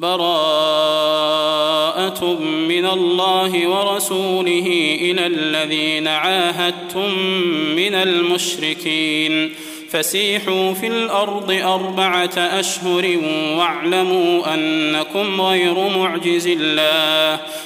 براءة من الله ورسوله إلى الذين عاهدتم من المشركين. فسيحوا في الأرض أربعة أشهر واعلموا أنكم غير معجز الله.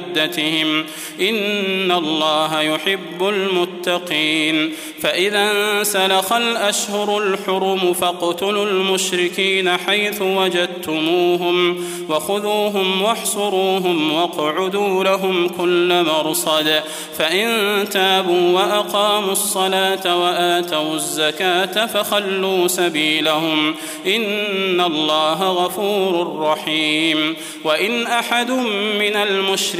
مدتهم إن الله يحب المتقين. فإذا انسلخ الأشهر الحرم فاقتلوا المشركين حيث وجدتموهم وخذوهم واحصروهم واقعدوا لهم كل مرصد. فإن تابوا وأقاموا الصلاة وآتوا الزكاة فخلوا سبيلهم. إن الله غفور رحيم. وإن أحد من المشركين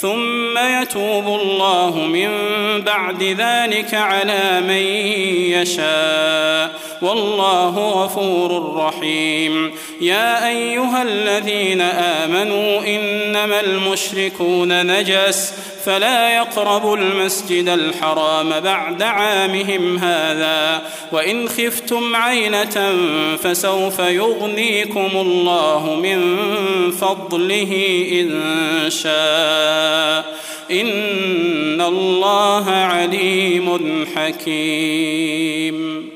ثم يتوب الله من بعد ذلك على من يشاء. والله غفور رحيم. يا أيها الذين آمنوا إنما المشركون نجس فلا يقربوا المسجد الحرام بعد عامهم هذا. وإن خفتم عيله فسوف يغنيكم الله من فضله إن شاء. إن الله عليم حكيم.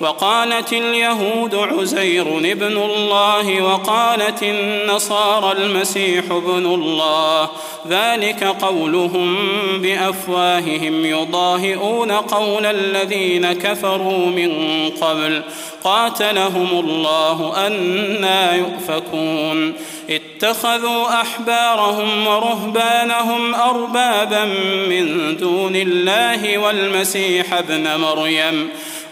وقالت اليهود عزير ابن الله وقالت النصارى المسيح ابن الله. ذلك قولهم بأفواههم يضاهئون قول الذين كفروا من قبل. قاتلهم الله أنا يؤفكون. اتخذوا أحبارهم ورهبانهم أربابا من دون الله والمسيح ابن مريم.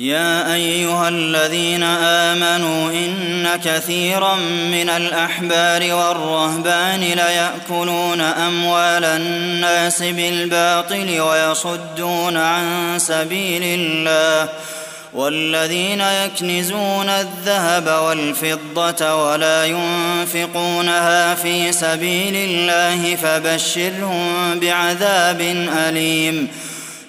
يا أيها الذين آمنوا إن كثيرا من الأحبار والرهبان ليأكلون أموال الناس بالباطل ويصدون عن سبيل الله والذين يكنزون الذهب والفضة ولا ينفقونها في سبيل الله فبشرهم بعذاب أليم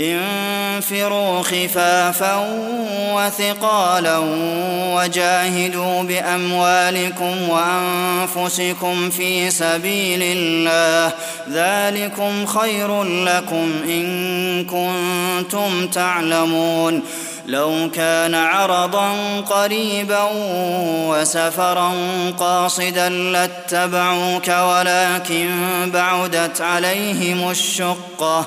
انفروا خفافا وثقالا وجاهدوا بأموالكم وأنفسكم في سبيل الله ذلكم خير لكم إن كنتم تعلمون لو كان عرضا قريبا وسفرا قاصدا لاتبعوك ولكن بعدت عليهم الشقة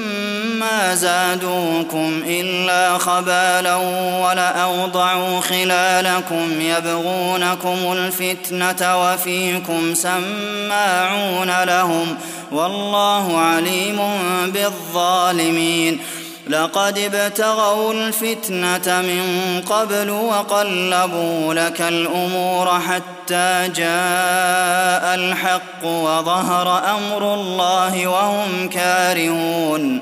ما زادوكم إلا خبالا ولأوضعوا خلالكم يبغونكم الفتنة وفيكم سماعون لهم والله عليم بالظالمين لقد ابتغوا الفتنة من قبل وقلبوا لك الأمور حتى جاء الحق وظهر أمر الله وهم كارهون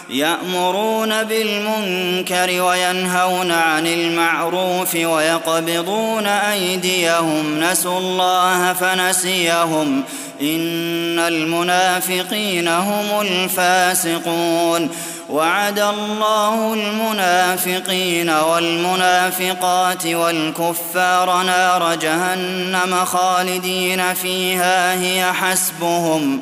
يأمرون بالمنكر وينهون عن المعروف ويقبضون أيديهم. نسوا الله فنسيهم. إن المنافقين هم الفاسقون. وعد الله المنافقين والمنافقات والكفار نار جهنم خالدين فيها هي حسبهم.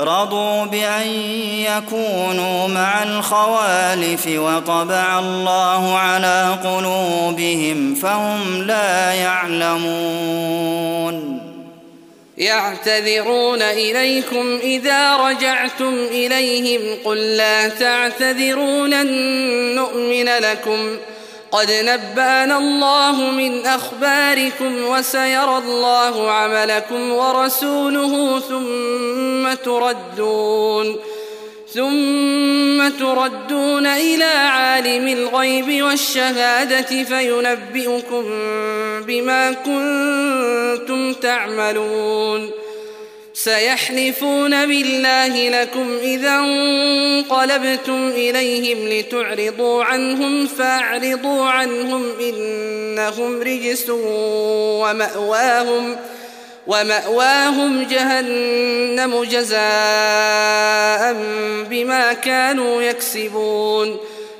رضوا بأن يكونوا مع الخوالف وطبع الله على قلوبهم فهم لا يعلمون. يعتذرون إليكم إذا رجعتم إليهم قل لا تعتذرون نؤمن لكم. قد نبأنا الله من أخباركم وسيرى الله عملكم ورسوله ثم تردون ثم تردون إلى عالم الغيب والشهادة فينبئكم بما كنتم تعملون. سيحلفون بالله لكم إذا انقلبتم إليهم لتعرضوا عنهم فاعرضوا عنهم إنهم رجس ومأواهم ومأواهم جهنم جزاء بما كانوا يكسبون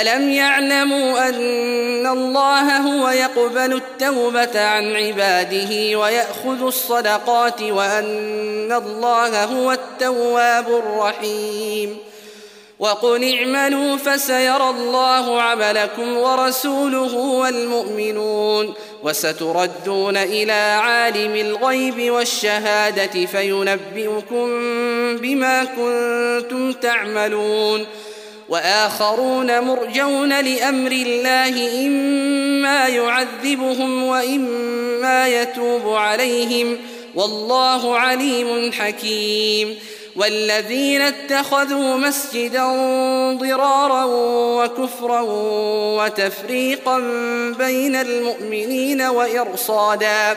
ألم يعلموا أن الله هو يقبل التوبة عن عباده ويأخذ الصدقات وأن الله هو التواب الرحيم وقل اعملوا فسيرى الله عملكم ورسوله والمؤمنون وستردون إلى عالم الغيب والشهادة فينبئكم بما كنتم تعملون وآخرون مرجون لأمر الله إما يعذبهم وإما يتوب عليهم. والله عليم حكيم. والذين اتخذوا مسجدا ضرارا وكفرا وتفريقا بين المؤمنين وإرصادا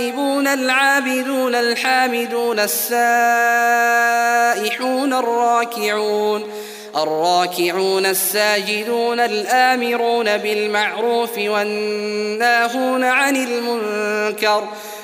التائبون العابدون الحامدون السائحون الراكعون الراكعون الساجدون الآمرون بالمعروف والناهون عن المنكر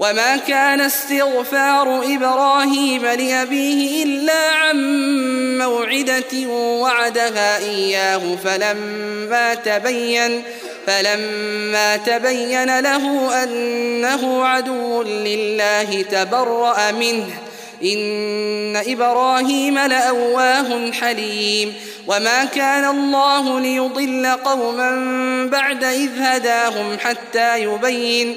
وما كان استغفار إبراهيم لأبيه إلا عن موعدة وعدها إياه فلما تبين فلما تبين له أنه عدو لله تبرأ منه إن إبراهيم لأواه حليم. وما كان الله ليضل قوما بعد إذ هداهم حتى يبين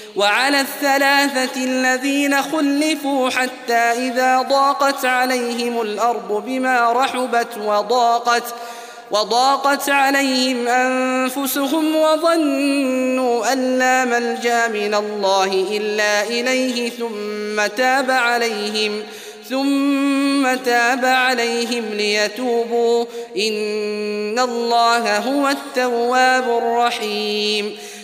وعلى الثلاثة الذين خلفوا حتى إذا ضاقت عليهم الأرض بما رحبت وضاقت وضاقت عليهم أنفسهم وظنوا أن لا ملجأ من الله إلا إليه ثم تاب عليهم ثم تاب عليهم ليتوبوا. إن الله هو التواب الرحيم.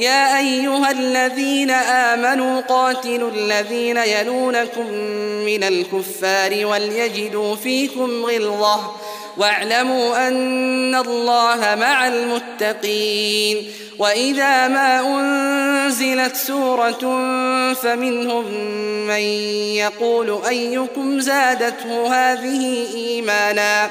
يا أيها الذين آمنوا قاتلوا الذين يلونكم من الكفار وليجدوا فيكم غلظة واعلموا أن الله مع المتقين وإذا ما أنزلت سورة فمنهم من يقول أيكم زادته هذه إيمانا